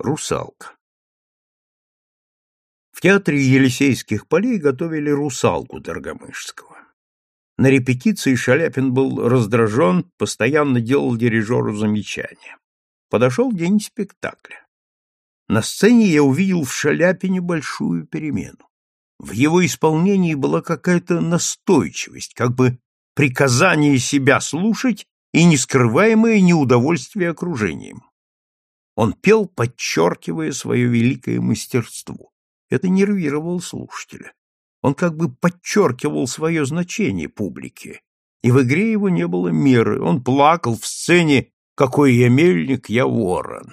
Русалка. В театре Елисейских полей готовили русалку Доргомышского. На репетиции Шаляпин был раздражен, постоянно делал дирижеру замечания. Подошел день спектакля. На сцене я увидел в Шаляпине большую перемену. В его исполнении была какая-то настойчивость, как бы приказание себя слушать и нескрываемое неудовольствие окружением. Он пел, подчеркивая свое великое мастерство. Это нервировало слушателя. Он как бы подчеркивал свое значение публике, и в игре его не было меры. Он плакал в сцене «Какой я мельник, я ворон».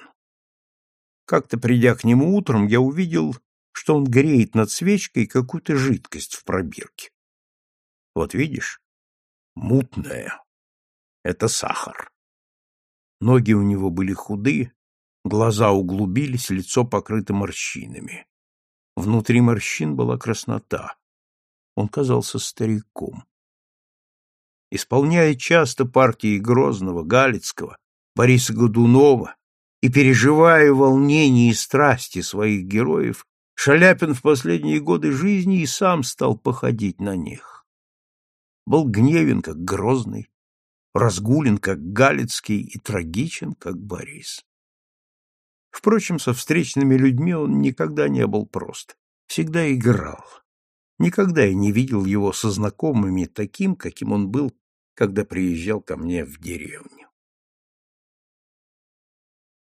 Как-то придя к нему утром, я увидел, что он греет над свечкой какую-то жидкость в пробирке. Вот видишь, мутная. Это сахар. Ноги у него были худые, Глаза углубились, лицо покрыто морщинами. Внутри морщин была краснота. Он казался стариком. Исполняя часто партии Грозного, Галицкого, Бориса Годунова и переживая волнение и страсти своих героев, Шаляпин в последние годы жизни и сам стал походить на них. Был гневен, как Грозный, разгулен, как Галицкий, и трагичен, как Борис. Впрочем, со встречными людьми он никогда не был прост, всегда играл. Никогда я не видел его со знакомыми таким, каким он был, когда приезжал ко мне в деревню.